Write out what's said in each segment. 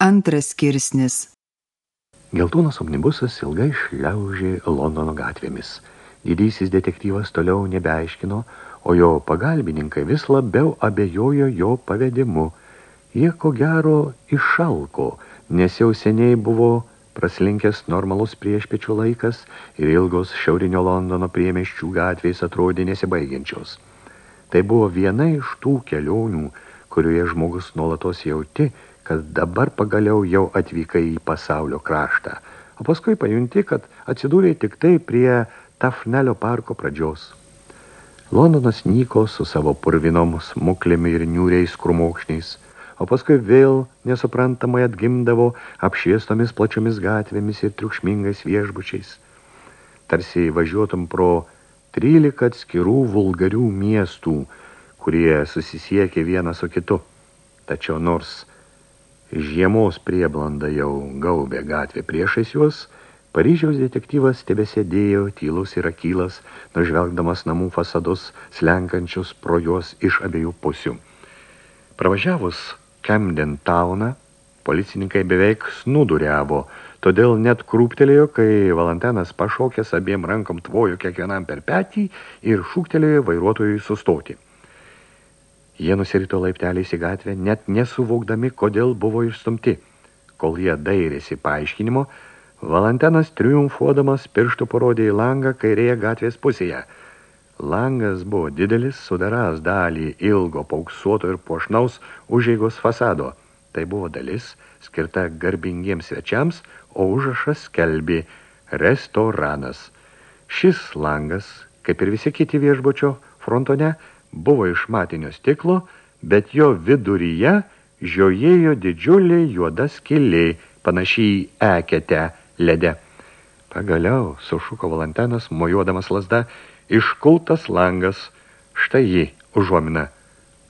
Antras skirsnis Geltonas omnibusas ilgai šliaužė Londono gatvėmis. Didysis detektyvas toliau nebeaiškino, o jo pagalbininkai vis labiau abejojo jo pavedimu. Jie ko gero išalko, nes jau seniai buvo praslinkęs normalus priešpečių laikas ir ilgos šiaurinio Londono priemeščių gatvės atrodė nesibaigiančios. Tai buvo viena iš tų kelionių, kurioje žmogus nuolatos jauti, kad dabar pagaliau jau atvykai į pasaulio kraštą, o paskui pajunti, kad atsidūrė tik tai prie Tafnelio parko pradžios. Londonas nyko su savo purvinom smuklėmi ir niūriais krumokšniais, o paskui vėl nesuprantamai atgimdavo apšviestomis plačiomis gatvėmis ir triukšmingais viešbučiais. Tarsi važiuotum pro 13 atskirų vulgarių miestų, kurie susisiekė vieną su kitu. Tačiau nors žiemos prieblanda jau gaubė gatvė priešais juos, Paryžiaus detektyvas tebesėdėjo tylus ir akylas, nužvelgdamas namų fasadus, slenkančius pro juos iš abiejų pusių. Pravažiavus Camden Towną, policininkai beveik snuduriavo, todėl net krūptelėjo, kai Valentinas pašokęs abiem rankom tvojo kiekvienam per petį ir šūktelėjo vairuotojui sustoti. Jie nusirito laipteliais į gatvę, net nesuvokdami, kodėl buvo išstumti. Kol jie dairėsi paaiškinimo, Valentinas triumfuodamas pirštų parodė į langą kairėje gatvės pusėje. Langas buvo didelis, sudaras dalį ilgo pauksuoto ir pošnaus užeigos fasado. Tai buvo dalis, skirta garbingiems svečiams, o užrašas skelbė restoranas. Šis langas, kaip ir visi kiti viešbučio frontone, buvo iš matinio stiklo, bet jo viduryje žiojėjo didžiulė juoda skilė, panašiai į eketę lede. Pagaliau, sušuko Valentinas, mojuodamas lasda, iškultas langas, štai jį užuomina.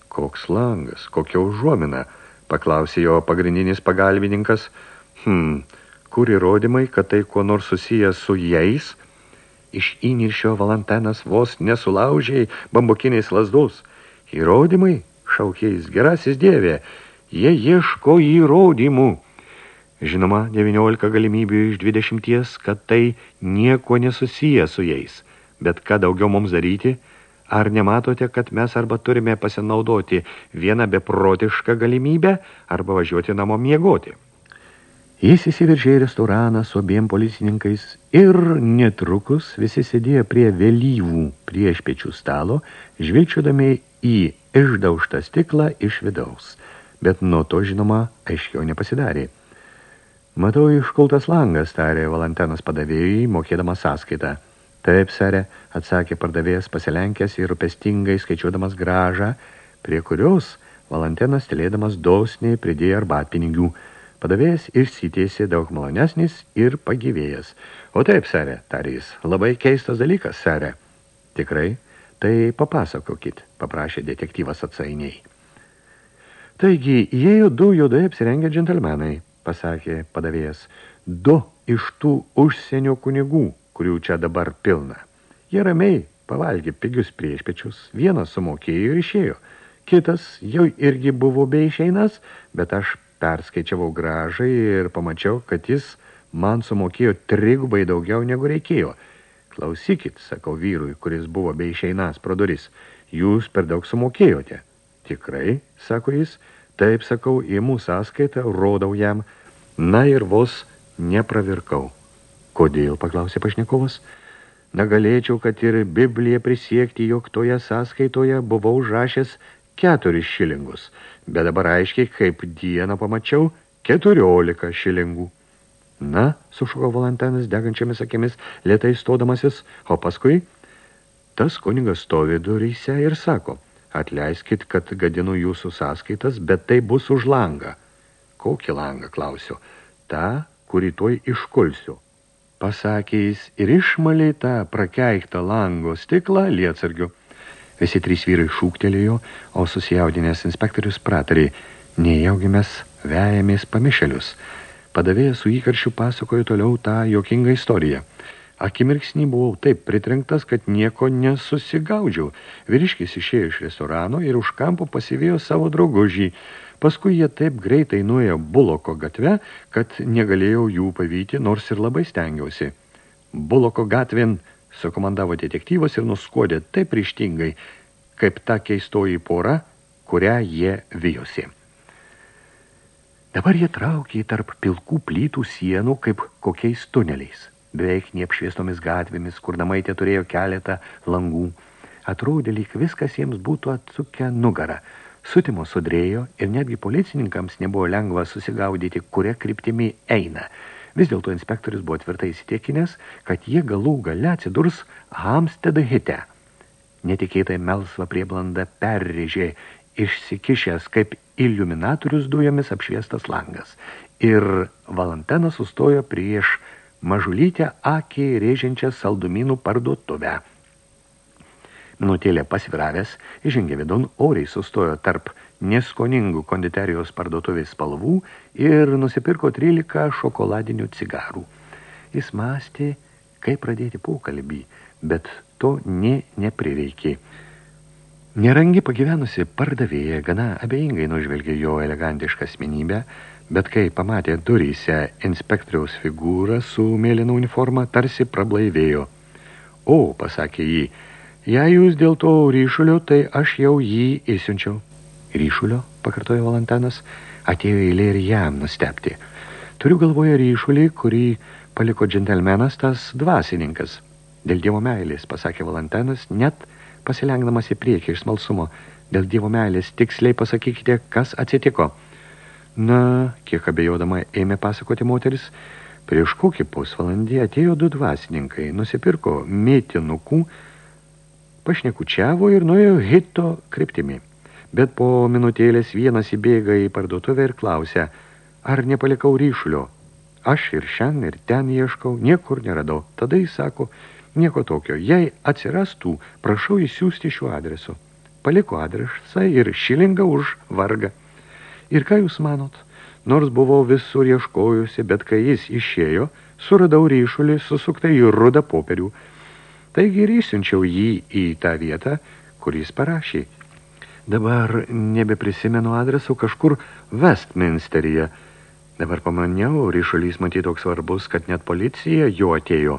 Koks langas, kokia užuomina, paklausė jo pagrindinis pagalbininkas. Hmm, kur įrodymai, kad tai kuo nors susijęs su jais – Iš įniršio Valentinas vos nesulaužiai bambukiniais lasdus. Įrodymai, šaukiais, gerasis dievė, jie ieško įrodymų. Žinoma, 19 galimybių iš 20, kad tai nieko nesusiję su jais. Bet ką daugiau mums daryti? Ar nematote, kad mes arba turime pasinaudoti vieną beprotišką galimybę, arba važiuoti namo miegoti? Jis įsiveržė į restoraną su abiem policininkais ir netrukus visi sėdėjo prie vėlyvų priešpečių stalo, žvilčiodami į išdaužtą stiklą iš vidaus. Bet nuo to, žinoma, aiškiau nepasidarė. Matau, iškultas langas, tarė Valentinas padavėjai, mokėdamas sąskaitą. Taip, serė, atsakė pardavėjas pasilenkęs ir rūpestingai skaičiuodamas gražą, prie kurios Valentinas telėdamas dosniai pridėjo arbatpinigių – Padavėjas išsitiesė daug malonesnis ir pagyvėjęs. O taip, serė, tarė jis, labai keistas dalykas, serė. Tikrai, tai papasakokit, paprašė detektyvas atsainiai. Taigi, įėjo du juodai apsirengę džentelmenai, pasakė padavėjas, du iš tų užsienio kunigų, kurių čia dabar pilna. Jie ramiai pavalgė pigius priešpečius, vienas sumokėjo ir išėjo, kitas jau irgi buvo be išeinas, bet aš perskaičiavau gražai ir pamačiau, kad jis man sumokėjo trigubai daugiau negu reikėjo. Klausykit, sakau vyrui, kuris buvo be išeinas pro duris, jūs per daug sumokėjote. Tikrai, sako jis, taip sakau, į mūsų sąskaitą, rodau jam, na ir vos nepravirkau. Kodėl, paklausė pašnekovas, negalėčiau, kad ir Biblija prisiekti, jog toje sąskaitoje buvau užrašęs keturis šilingus, bet dabar aiškiai, kaip dieną pamačiau, keturiolika šilingų. Na, sušuko Valentinas degančiamis akimis, lėtai stodamasis, o paskui tas kunigas stovi duryse ir sako, atleiskit, kad gadinu jūsų sąskaitas, bet tai bus už langą. Kokį langą, klausiu? Ta, kurį tuoj iškulsiu. Pasakė jis ir išmalė tą prakeiktą lango stiklą lietsargiu. Visi trys vyrai šūktelėjo, o susijaudinės inspektorius pratarė, nejaugi mes vejamės pamišelius. Padavėjas su įkaršiu pasakojo toliau tą jokingą istoriją. Akimirksnį buvau taip pritrenktas, kad nieko nesusigaudžiau. Vyriškis išėjo iš restorano ir už kampo pasivėjo savo draugužį. Paskui jie taip greitai nuėjo Buloko gatve, kad negalėjau jų pavyti, nors ir labai stengiausi. Buloko gatvin sukomandavo detektyvas ir nuskodė taip ryštingai, kaip ta keistoji pora, kurią jie vijosi. Dabar jie traukė tarp pilkų plytų sienų kaip kokiais tuneliais. Beveik neapšviestomis gatvėmis, kur namai te turėjo keletą langų. Atrodė, lyg viskas jiems būtų atsukę nugarą – Sutimo sudrėjo ir netgi policininkams nebuvo lengva susigaudyti, kuria kryptimi eina. Vis dėlto inspektorius buvo tvirtai įsitikinęs, kad jie galų gale atsidurs Hamstedo hite. Netikėtai melsva prieblanda perrėžė išsikišęs kaip iliuminatorius dujomis apšviestas langas. Ir Valantenas sustojo prieš mažulytę akį rėžiančią saldumynų parduotuvę. Minutėlė pasviravęs, įžengė vidun, oriai sustojo tarp neskoningų konditerijos parduotuvės spalvų ir nusipirko 13 šokoladinių cigarų. Jis mąstė, kaip pradėti pokalbį, bet to nė neprireikė. Nerangi pagyvenusi pardavėja gana abejingai nužvelgė jo elegantišką asmenybę, bet kai pamatė duryse inspektoriaus figūrą su mėlyna uniforma, tarsi prablaivėjo. O, pasakė jį, Jei jūs dėl to ryšulio, tai aš jau jį įsiunčiau. Ryšulio, pakartojo Valantanas, atėjo eilė ir jam nustepti. Turiu galvoje ryšulį, kurį paliko džentelmenas tas dvasininkas. Dėl dievo meilės, pasakė Valantanas, net pasilengdamas į priekį iš smalsumo. Dėl dievo meilės tiksliai pasakykite, kas atsitiko. Na, kiek abejodama ėmė pasakoti moteris, prieš kokį pusvalandį atėjo du dvasininkai, nusipirko mėtinukų, pašnekučiavo ir nuėjo hito kryptimi. Bet po minutėlės vienas įbėga į parduotuvę ir klausia, ar nepalikau ryšulio. Aš ir šiandien ir ten ieškau, niekur neradau. Tada jis sako, nieko tokio, jei atsirastų, prašau įsiųsti šiuo adresu. Paliko adresą ir šilingą už vargą. Ir ką jūs manot? Nors buvau visur ieškojusi, bet kai jis išėjo, suradau ryšulį susuktai į rudą popierių – Taigi ir įsiunčiau jį į tą vietą, kur jis parašė. Dabar nebeprisimenu adreso kažkur Westminsteryje. Dabar pamaniau, ryšulys matyti toks svarbus, kad net policija jo atėjo.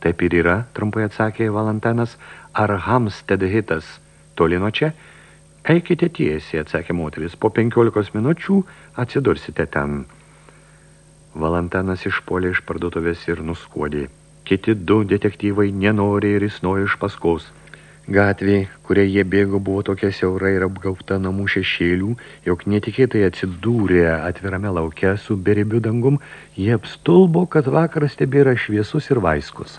Taip ir yra, trumpai atsakė Valantanas, ar Hamstead hitas toli nuo čia? Eikite tiesiai, atsakė moteris, po penkiolikos minučių atsidursite ten. Valantanas išpolė iš parduotuvės ir nuskuodė. Kiti du detektyvai nenori ir įsnojo iš paskos. Gatvė, kuria jie bėgo, buvo tokia siaura ir apgaubta namų šešėlių, jog netikėtai atsidūrė atvirame lauke su beribiu dangum, jie apstulbo, kad vakaras tebėra šviesus ir vaiskus.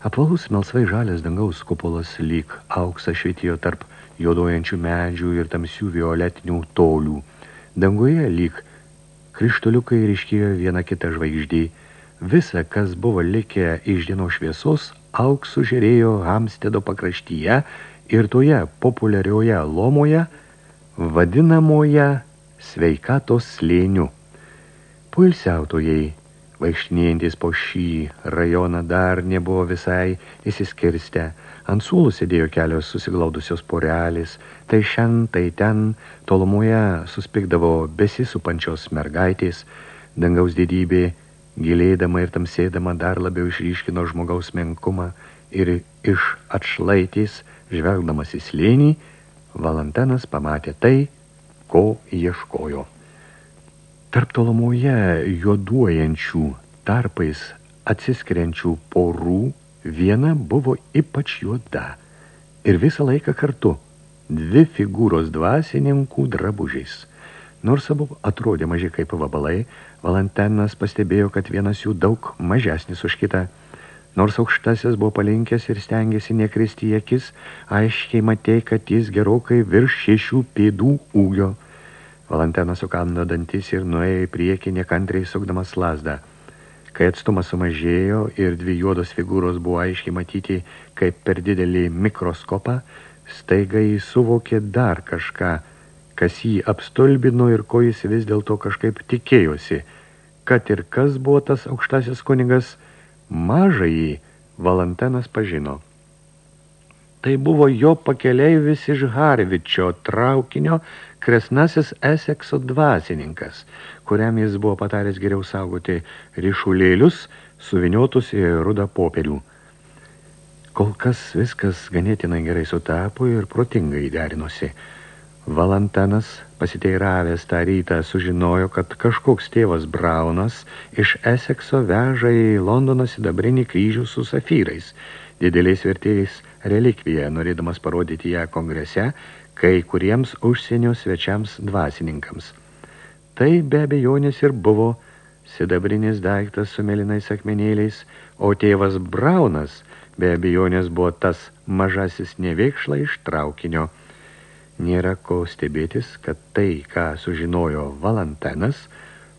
Apvalus melsvai žalės dangaus kupolas lyg auksą švietėjo tarp jodojančių medžių ir tamsių violetinių tolių. Danguje lyg krištoliukai ryškėjo viena kita žvaigždė, Visa, kas buvo likę iš dienos šviesos, auksų žiūrėjo Hamstedo pakraštyje ir toje populiarioje lomoje, vadinamoje sveikatos slėniu. Poilsiautojai, vaikštinėjantis po šį rajoną, dar nebuvo visai įsiskirstę. Ant sūlų sėdėjo kelios susiglaudusios porelės, tai šen, tai ten, tolumoje suspikdavo besisupančios mergaitės, dangaus didybė – gilėdama ir tamsėdama dar labiau išryškino žmogaus menkumą ir iš atšlaitės, žvelgdamas į slėnį, Valantenas pamatė tai, ko ieškojo. Tarp tolumoje juoduojančių tarpais atsiskiriančių porų viena buvo ypač juoda ir visą laiką kartu dvi figūros dvasininkų drabužiais – Nors abu atrodė maži kaip vabalai, Valantenas pastebėjo, kad vienas jų daug mažesnis už kitą. Nors aukštasis buvo palinkęs ir stengėsi nekristi į akis, aiškiai matė, kad jis gerokai virš šešių pėdų ūgio. Valantenas sukando dantis ir nuėjo į priekį nekantriai sukdamas lasdą. Kai atstumas sumažėjo ir dvi juodos figūros buvo aiškiai matyti kaip per didelį mikroskopą, staiga jis suvokė dar kažką – kas jį apstulbino ir ko jis vis dėlto kažkaip tikėjosi, kad ir kas buvo tas aukštasis kunigas, mažąjį Valantenas pažino. Tai buvo jo pakeleivis iš Harvičio traukinio, kresnasis Esekso dvasininkas, kuriam jis buvo pataręs geriau saugoti ryšulėlius, suviniotus į rudą popierių. Kol kas viskas ganėtinai gerai sutapo ir protingai derinosi. Valantanas, pasiteiravęs tą rytą, sužinojo, kad kažkoks tėvas Braunas iš Esekso veža į Londoną sidabrinį kryžių su safyrais, dideliais vertėjais relikviją, norėdamas parodyti ją kongrese, kai kuriems užsienio svečiams dvasininkams. Tai be abejonės ir buvo sidabrinis daiktas su melinais akmenėliais, o tėvas Braunas be abejonės buvo tas mažasis neveikšla iš traukinio. Nėra ko stebėtis, kad tai, ką sužinojo Valantenas,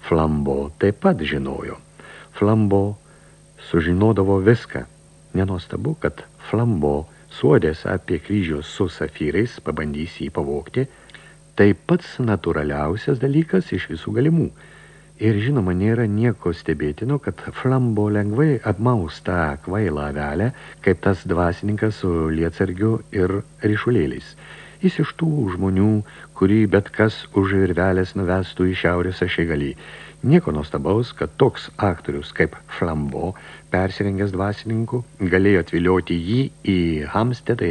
Flambo taip pat žinojo. Flambo sužinodavo viską. Nenostabu, kad Flambo suodės apie kryžius su safyrais, pabandys jį pavokti, tai pats natūraliausias dalykas iš visų galimų. Ir žinoma, nėra nieko stebėtino, kad flambo lengvai apmaus tą kvailą avelę, kaip tas dvasininkas su lietsargiu ir ryšulėliais. Jis iš tų žmonių, kurį bet kas už virvelės nuvestų į šiaurės ašigalį. Nieko nuostabaus, kad toks aktorius kaip Flambo, persirengęs dvasininku, galėjo atvilioti jį į Hamstedą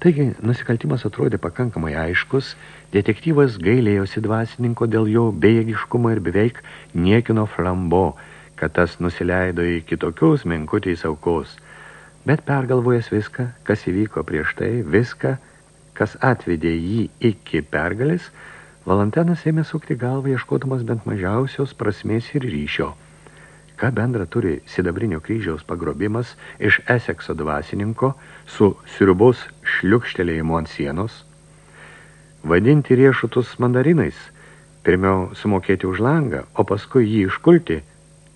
Taigi, nusikaltimas atrodė pakankamai aiškus, detektyvas gailėjosi dvasininko dėl jo bejėgiškumo ir beveik niekino Flambo, kad tas nusileido į kitokius menkutės aukos. Bet pergalvojęs viską, kas įvyko prieš tai, viską, kas atvedė jį iki pergalės, Valantenas ėmė sukti galvą, ieškodamas bent mažiausios prasmės ir ryšio. Ką bendra turi sidabrinio kryžiaus pagrobimas iš Esekso dvasininko su sriubos šliukštelėjimu ant sienos? Vadinti riešutus mandarinais, pirmiau sumokėti už langą, o paskui jį iškulti,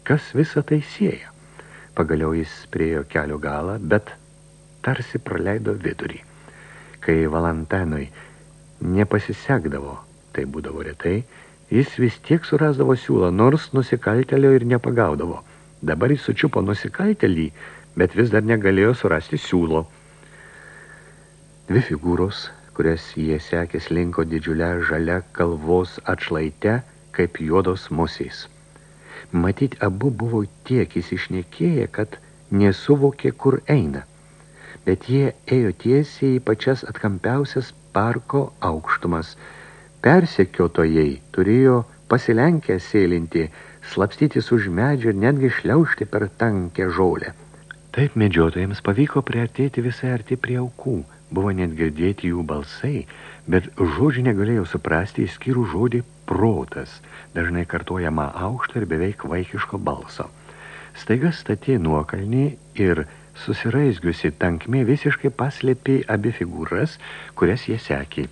kas visą tai sieja. Pagaliau jis priejo kelio galą, bet tarsi praleido vidurį. Kai Valentinui nepasisekdavo tai būdavo retai, jis vis tiek surasdavo siūlą, nors nusikaltelio ir nepagaudavo. Dabar jis sučiupo nusikaltelį, bet vis dar negalėjo surasti siūlo. Dvi figūros, kurias jie sekė slinko didžiulę žalia kalvos atšlaite, kaip juodos musės. Matyt, abu buvo tiek įsišnekėję, kad nesuvokė, kur eina. Bet jie ėjo tiesiai į pačias atkampiausias parko aukštumas – Persekiotojai turėjo pasilenkę sėlinti, slapstytis už medžio ir netgi šliaužti per tankę žolę. Taip medžiotojams pavyko priartėti visai arti prie aukų. Buvo net girdėti jų balsai, bet žodžių negalėjo suprasti įskyrų žodį protas, dažnai kartuojama aukšto ir beveik vaikiško balso. Staiga statė nuokalnį ir susiraizgiusi tankmė visiškai paslėpė abi figūras, kurias jie sekė.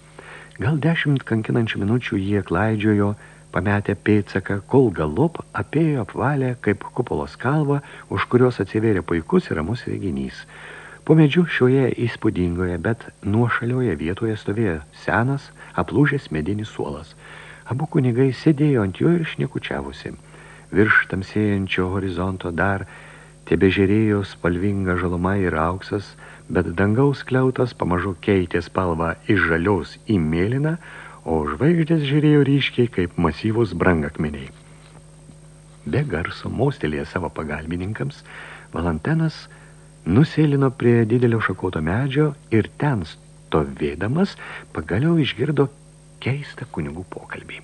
Gal dešimt kankinančių minučių jie klaidžiojo, pametę pėtsaką, kol galop apėjo apvalę kaip kupolos kalvą, už kurios atsivėrė puikus ir ramus reginys. Po medžių šioje įspūdingoje, bet nuošalioje vietoje stovėjo senas, aplūžęs medinis suolas. Abu kunigai sėdėjo ant jo ir šnekučiavusi. Virš tamsėjančio horizonto dar tebežerėjo spalvinga žaluma ir auksas, bet dangaus kliautas pamažu keitė spalvą iš žalios į mėlyną, o žvaigždės žiūrėjo ryškiai kaip masyvus brangakmeniai. Be garso mostelėje savo pagalbininkams, Valantenas nusėlino prie didelio šakoto medžio ir ten stovėdamas pagaliau išgirdo keistą kunigų pokalbį.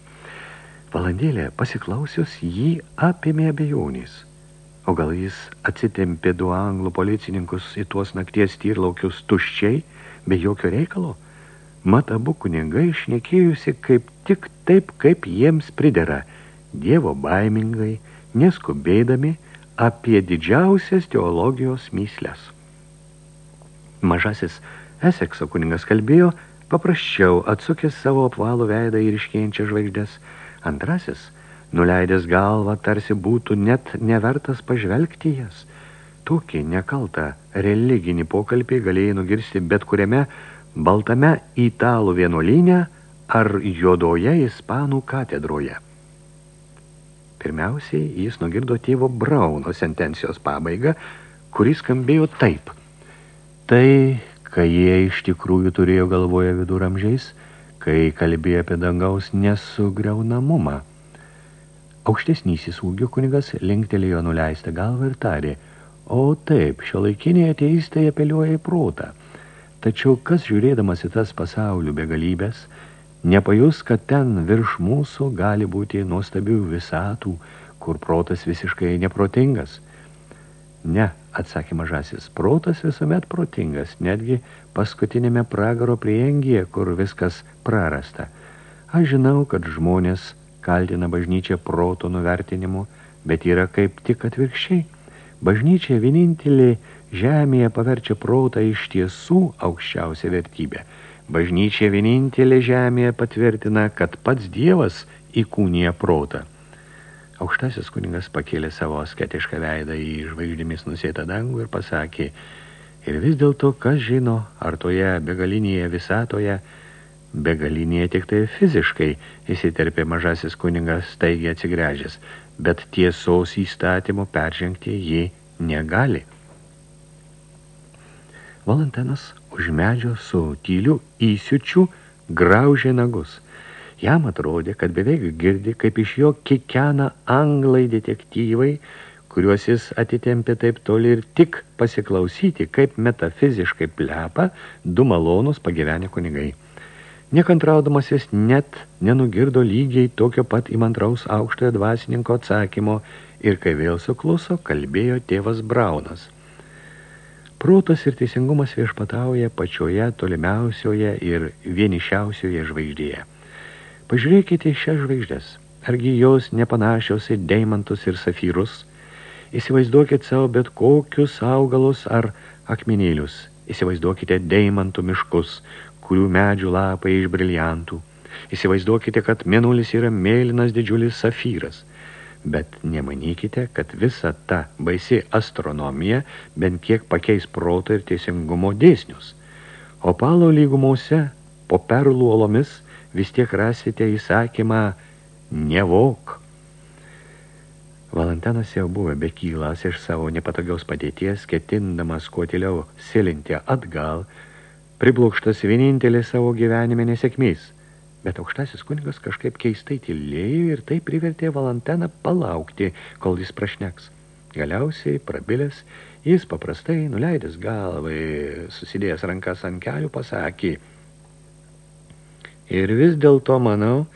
Valandėlę pasiklausius jį apėmė abejonės – O gal jis atsitempė du anglų policininkus į tuos nakties tyrlaukius tuščiai, be jokio reikalo? Mat abu kunigai šnekėjusi kaip tik taip, kaip jiems pridera, dievo baimingai, neskubėdami apie didžiausias teologijos myslės. Mažasis Esekso kuningas kalbėjo, paprasčiau atsukęs savo apvalų veidą ir iškėjančią žvaigždės. Antrasis – nuleidęs galvą, tarsi būtų net nevertas pažvelgti jas. Tokį nekaltą religinį pokalbį galėjai nugirsti bet kuriame baltame italų vienuolynė ar juodoje ispanų katedroje. Pirmiausiai jis nugirdo tėvo Brauno sentencijos pabaigą, kuris skambėjo taip. Tai, kai jie iš tikrųjų turėjo galvoje viduramžiais, kai kalbėjo apie dangaus nesugriaunamumą. Aukštesnysis ūgio kunigas linktelėjo nuleistą galvą ir tarė, o taip, šio laikiniai ateistai apeliuoja į protą. Tačiau kas žiūrėdamas į tas pasaulių begalybės, nepajus, kad ten virš mūsų gali būti nuostabių visatų, kur protas visiškai neprotingas. Ne, atsakė mažasis, protas visuomet protingas, netgi paskutinėme pragaro priengyje, kur viskas prarasta. Aš žinau, kad žmonės kaltina bažnyčią proto nuvertinimu, bet yra kaip tik atvirkščiai. Bažnyčia vienintelė žemėje paverčia protą iš tiesų aukščiausią vertybę. Bažnyčia vienintelė žemėje patvirtina, kad pats Dievas įkūnija protą. Aukštasis kuningas pakėlė savo sketišką veidą į žvaigždėmis nusėtą dangų ir pasakė, ir vis dėlto, kas žino, ar toje begalinėje visatoje – Begalinėje tik tai fiziškai įsiterpė mažasis kuningas staigiai atsigręžęs, bet tiesos įstatymo peržengti jį negali. Valentinas už medžio su tyliu įsiučiu graužė nagus. Jam atrodė, kad beveik girdi, kaip iš jo kikena anglai detektyvai, kuriuos jis atitempė taip toli ir tik pasiklausyti, kaip metafiziškai plepa du malonus pagyvenę kunigai. Nekantraudamas jis net nenugirdo lygiai tokio pat įmantraus aukštojo dvasininko atsakymo ir kai vėl sukluso, kalbėjo tėvas Braunas. Protas ir teisingumas viešpatauja pačioje tolimiausioje ir vienišiausioje žvaigždėje. Pažiūrėkite šias žvaigždės. Argi jos nepanašios į deimantus ir safyrus? Įsivaizduokit savo bet kokius augalus ar akmenėlius. Įsivaizduokite deimantų miškus, kurių medžių lapai iš briliantų. Įsivaizduokite, kad mėnulis yra mėlynas didžiulis safyras. Bet nemanykite, kad visa ta baisi astronomija bent kiek pakeis proto ir teisingumo dėsnius. O palo lygumose, po perlų olomis, vis tiek rasite įsakymą nevok. Valentinas jau buvo bekylas iš savo nepatogiaus padėties, ketindamas kuo tiliau silinti atgal, priblokštas vienintelė savo gyvenime nesėkmės. Bet aukštasis kunigas kažkaip keistai tylėjo ir tai privertė Valanteną palaukti, kol jis prašneks. Galiausiai, prabilęs, jis paprastai, nuleidęs galvai, susidėjęs rankas ant kelių, pasakė. Ir vis dėlto manau,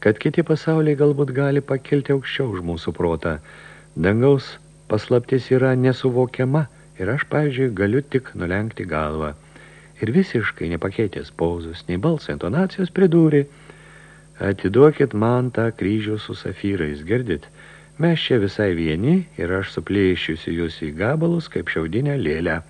kad kiti pasauliai galbūt gali pakilti aukščiau už mūsų protą. Dangaus paslaptis yra nesuvokiama ir aš, pavyzdžiui, galiu tik nulenkti galvą ir visiškai nepakeitęs pauzus, nei balsą intonacijos pridūrė, atiduokit man tą kryžių su safyrais, girdit, mes čia visai vieni ir aš suplėšiusi jūs į gabalus kaip šiaudinę lėlę.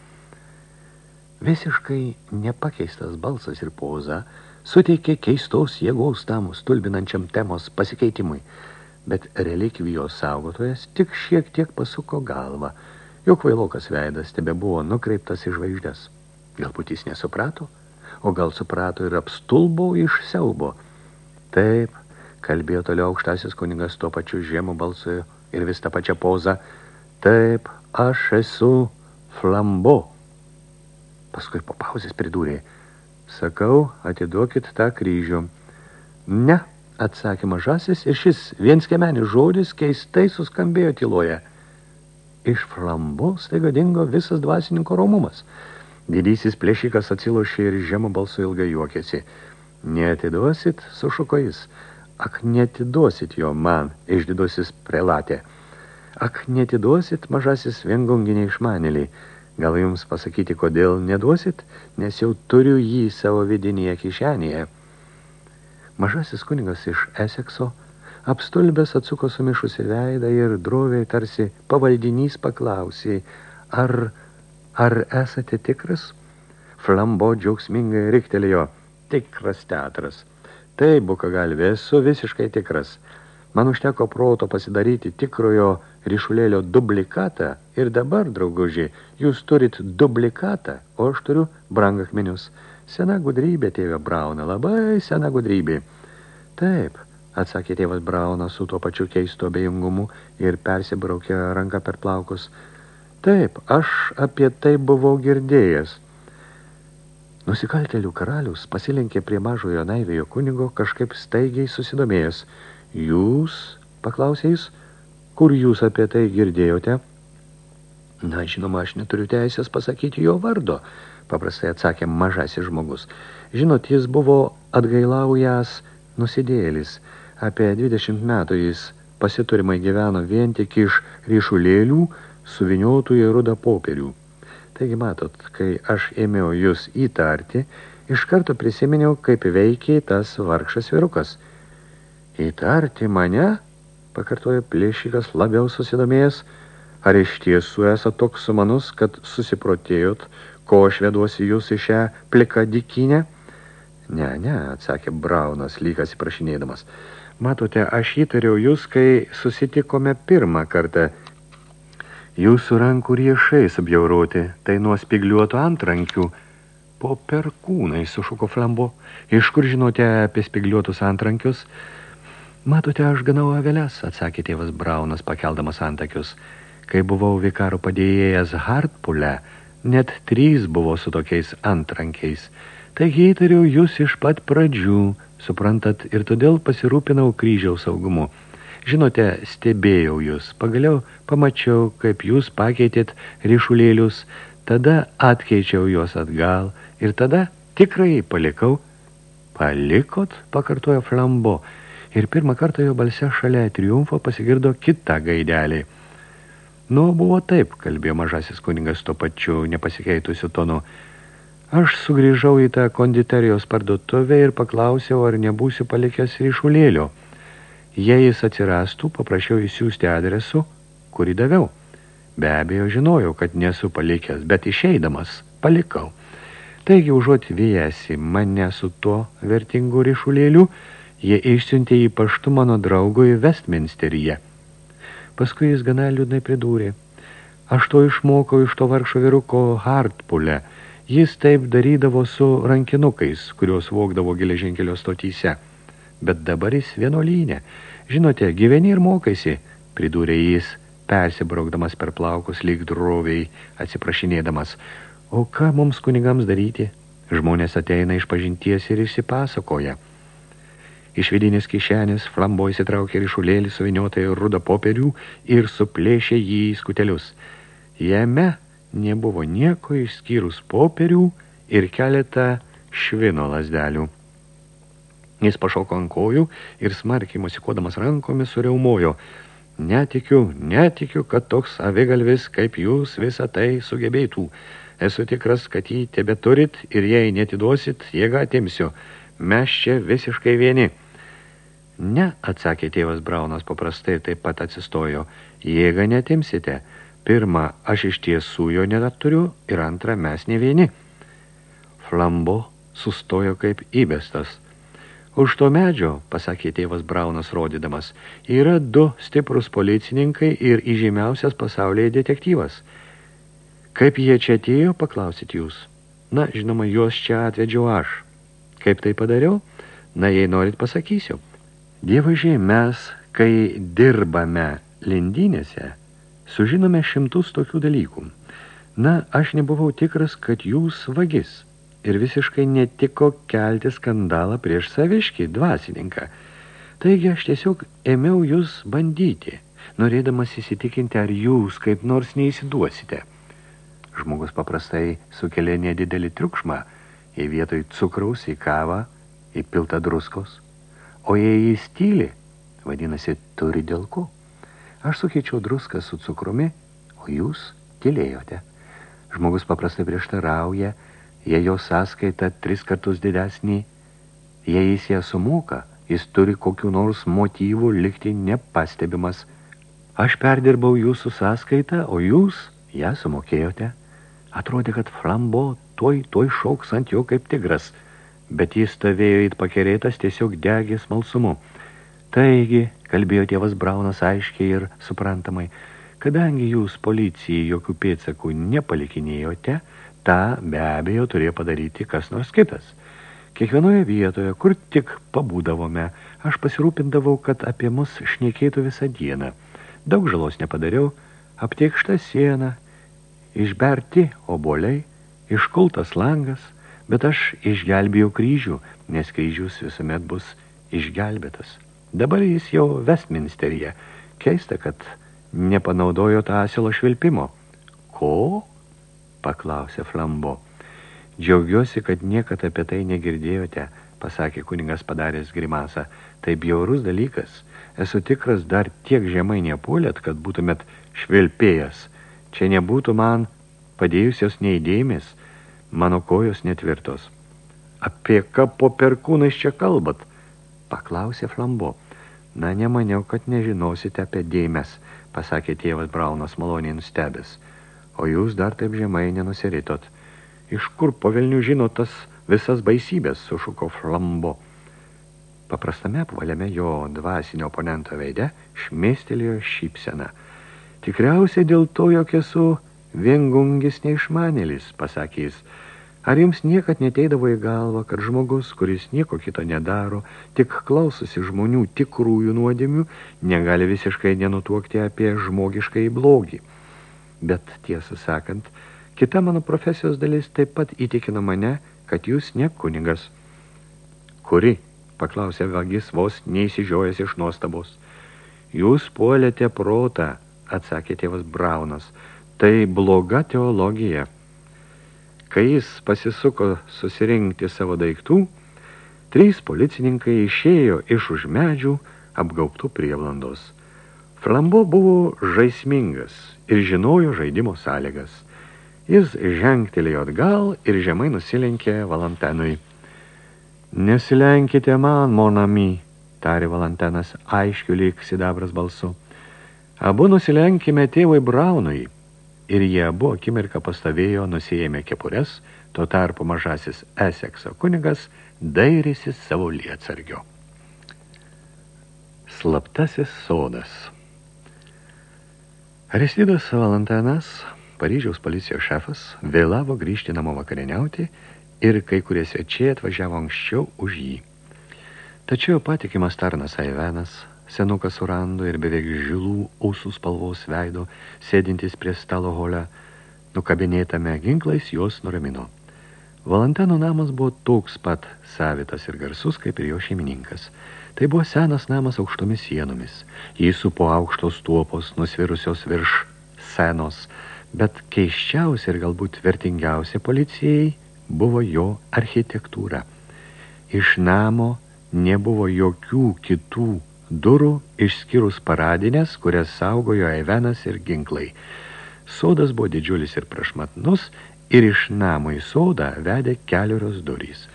Visiškai nepakeistas balsas ir poza suteikė keistos jėgos tam stulbinančiam temos pasikeitimui, bet relikvijos saugotojas tik šiek tiek pasuko galvą, jo kvailokas veidas tebe buvo nukreiptas į žvaigždės. Galbūt jis nesuprato, o gal suprato ir apstulbo iš siaubo. Taip, kalbėjo toliau aukštasis kuningas tuo pačiu žiemų balsu ir vis tą pačią pozą. Taip, aš esu flambo. Paskui po pauzės pridūrė. Sakau, atiduokit tą kryžių. Ne, atsakė mažasis ir šis viens kemenis žodis keistai suskambėjo tyloje. Iš flambos staiga dingo visas dvasininko romumas – Didysis plėšikas atsilošė ir žemų balsu ilgai juokėsi. Neatiduosit, sušuko jis. Ak, neatiduosit jo man, išdidusis prelatė. Ak, neatiduosit, mažasis viengunginiai išmanėliai. Gal jums pasakyti, kodėl neduosit, nes jau turiu jį savo vidinėje kišenėje. Mažasis kunigas iš Esekso apstulbęs atsuko sumišusi veidą ir droviai tarsi pavaldinys paklausė, ar Ar esate tikras? Flambo džiaugsmingai riktelėjo. Tikras teatras. Taip, buka galvė, esu visiškai tikras. Man užteko proto pasidaryti tikrojo ryšulėlio dublikatą ir dabar, drauguži, jūs turit dublikatą, o aš turiu brangakmenius. Sena gudrybė, tėvė Brauna, labai sena gudrybė. Taip, atsakė tėvas Braunas su tuo pačiu keisto abejingumu ir persibraukė ranką per plaukus – Taip, aš apie tai buvau girdėjęs. Nusikaltelių karalius pasilenkė prie mažojo naivėjo kunigo kažkaip staigiai susidomėjęs. Jūs, paklausė jis, kur jūs apie tai girdėjote? Na, žinoma, aš neturiu teisės pasakyti jo vardo, paprastai atsakė mažasis žmogus. Žinot, jis buvo atgailaujas nusidėlis. Apie 20 metų jis pasiturimai gyveno vien tik iš ryšulėlių, suviniotų į rudą popierių. Taigi, matot, kai aš ėmiau jūs įtarti, iš karto prisiminiau, kaip veikiai tas vargšas virukas. Įtarti mane? Pakartojo plėšikas labiau susidomėjęs. Ar iš tiesų esate toks sumanus, kad susiprotėjot, ko aš veduosi jūs į šią pliką dikinę? Ne, ne, atsakė Braunas, lygas įprašinėdamas. Matote, aš įtariau jūs, kai susitikome pirmą kartą. Jūsų rankų riešai subjauroti, tai nuo spigliuotų antrankių. Po perkūnai sušuko flambo. Iš kur žinote apie spigliuotus antrankius? Matote, aš ganau avelės, atsakė tėvas Braunas, pakeldamas antakius. Kai buvau vikaro padėjėjas Hartpule, net trys buvo su tokiais antrankiais. Taigi įtariau jūs iš pat pradžių, suprantat, ir todėl pasirūpinau kryžiaus saugumu. Žinote, stebėjau jūs, pagaliau pamačiau, kaip jūs pakeitėt ryšulėlius, tada atkeičiau juos atgal ir tada tikrai palikau. Palikot, pakartojo flambo, ir pirmą kartą jo balse šalia triumfo pasigirdo kita gaidelė – Nu, buvo taip, kalbėjo mažasis kuningas tuo pačiu nepasikeitusiu tonu. Aš sugrįžau į tą konditerijos parduotuvę ir paklausiau, ar nebūsiu palikęs ryšulėlio. Jei jis atsirastų, paprašiau įsiųsti adresu, kurį daviau. Be abejo, žinojau, kad nesu palikęs, bet išeidamas palikau. Taigi, užuot vėjasi mane su tuo vertingu ryšulėliu, jie išsiuntė į paštu mano draugui Westminsteryje. Paskui jis gana liūdnai pridūrė. Aš to išmokau iš to vargšo viruko Hartpule. Jis taip darydavo su rankinukais, kuriuos vokdavo geležinkelio stotyse. Bet dabar jis vienuolynė. Žinote, gyveni ir mokaisi, pridūrė jis, persibraukdamas per plaukus lyg droviai, atsiprašinėdamas. O ką mums kunigams daryti? Žmonės ateina iš pažinties ir išsipasakoja. Iš vidinės kišenės flambo įsitraukė ryšulėlį suviniotą į rudą popierių ir suplėšė jį į skutelius. Jame nebuvo nieko išskyrus popierių ir keletą švino lasdelių. Jis pašoko ant kojų ir smarkiai musikuodamas rankomis sureumojo. Netikiu, netikiu, kad toks avigalvis kaip jūs visą tai sugebėtų. Esu tikras, kad jį tebe turit ir jei netiduosit, jėgą atimsiu. Mes čia visiškai vieni. Ne, atsakė tėvas Braunas paprastai taip pat atsistojo. Jėgą netimsite. Pirma, aš iš tiesų jo neturiu ir antra, mes ne vieni. Flambo sustojo kaip įbestas. Už to medžio, pasakė tėvas Braunas rodydamas, yra du stiprus policininkai ir įžymiausias pasaulyje detektyvas. Kaip jie čia atėjo, paklausit jūs. Na, žinoma, juos čia atvedžiau aš. Kaip tai padariau? Na, jei norit, pasakysiu. Dievažiai, mes, kai dirbame lindynėse, sužinome šimtus tokių dalykų. Na, aš nebuvau tikras, kad jūs vagis ir visiškai netiko kelti skandalą prieš saviškį dvasininką. Taigi aš tiesiog ėmiau jūs bandyti, norėdamas įsitikinti, ar jūs kaip nors neįsiduosite. Žmogus paprastai sukelia nedidelį triukšmą – į vietoj cukraus, į kavą, įpilta druskos. O jei jis tyli, vadinasi, turi dėl ko. Aš sukeičiau druską su cukrumi, o jūs tylėjote. Žmogus paprastai prieštarauja, jei jo sąskaita tris kartus didesnį, jei jis ją sumoka, jis turi kokių nors motyvų likti nepastebimas. Aš perdirbau jūsų sąskaitą, o jūs ją sumokėjote. Atrodė, kad flambo tuoj, tuoj šauks ant jo kaip tigras, bet jis stovėjo it pakerėtas tiesiog degė smalsumu. Taigi, kalbėjo tėvas Braunas aiškiai ir suprantamai, kadangi jūs policijai jokių pėdsakų nepalikinėjote, tą be abejo turėjo padaryti kas nors kitas. Kiekvienoje vietoje, kur tik pabūdavome, aš pasirūpindavau, kad apie mus šnekėtų visą dieną. Daug žalos nepadariau, aptiekšta siena, išberti oboliai, iškultas langas, Bet aš išgelbėjau kryžių, nes kryžius visuomet bus išgelbėtas. Dabar jis jau Westminsteryje. Keista, kad nepanaudojo tą asilo švilpimo. Ko? paklausė Flambo. Džiaugiuosi, kad niekad apie tai negirdėjote, pasakė kuningas padaręs grimasą. Tai bjaurus dalykas. Esu tikras, dar tiek žemai nepuolėt, kad būtumėt švilpėjęs. Čia nebūtų man padėjusios neįdėmės, mano kojos netvirtos. Apie ką po perkūnais čia kalbat? Paklausė Flambo. Na, nemaniau, kad nežinosite apie dėmes, pasakė tėvas Braunas maloniai nustebęs. O jūs dar taip žemai nenusiritot. Iš kur po velnių žino tas visas baisybės, sušuko Flambo. Paprastame apvaliame jo dvasinio oponento veide šmėstelėjo šypsena. Tikriausiai dėl to, jog esu viengungis neišmanėlis, pasakė jis. Ar jums niekad neteidavo į galvą, kad žmogus, kuris nieko kito nedaro, tik klausosi žmonių tikrųjų nuodėmių, negali visiškai nenutuokti apie žmogiškai blogį? Bet tiesą sakant, kita mano profesijos dalis taip pat įtikino mane, kad jūs ne kunigas. Kuri? paklausė vagis vos neįsižiojęs iš nuostabos. Jūs puolėte protą, atsakė tėvas Braunas. Tai bloga teologija. Kai jis pasisuko susirinkti savo daiktų, trys policininkai išėjo iš už medžių apgaubtų prieblandos. Flambo buvo žaismingas ir žinojo žaidimo sąlygas. Jis žengtelėjo atgal ir žemai nusilenkė Valentenui. Nesilenkite man, monami, tarė Valentenas aiškiu lyg sidabras balsu. Abu nusilenkime tėvui Braunui – ir jie abu akimirką pastovėjo, nusijėmė kepures, tuo tarpu mažasis Esekso kunigas dairėsi savo lietsargio. Slaptasis sodas Aristidas Valantanas, Paryžiaus policijos šefas, vėlavo grįžti namo vakarieniauti ir kai kurie svečiai atvažiavo anksčiau už jį. Tačiau patikimas tarnas Aivenas senukas surando ir beveik žilų ausų spalvos veido, sėdintis prie stalo hole, nukabinėtame ginklais jos nuramino. Valenteno namas buvo toks pat savitas ir garsus, kaip ir jo šeimininkas. Tai buvo senas namas aukštomis sienomis. Jį supo aukštos tuopos, nusvirusios virš senos, bet keiščiausia ir galbūt vertingiausia policijai buvo jo architektūra. Iš namo nebuvo jokių kitų durų išskyrus paradinės, kurias saugojo Evenas ir ginklai. Sodas buvo didžiulis ir prašmatnus ir iš namo į sodą vedė keliorios durys.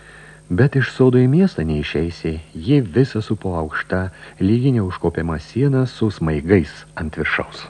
Bet iš sodo į miestą neišeisi, ji visą supo aukštą, lyginė užkopiama sieną su smaigais ant viršaus.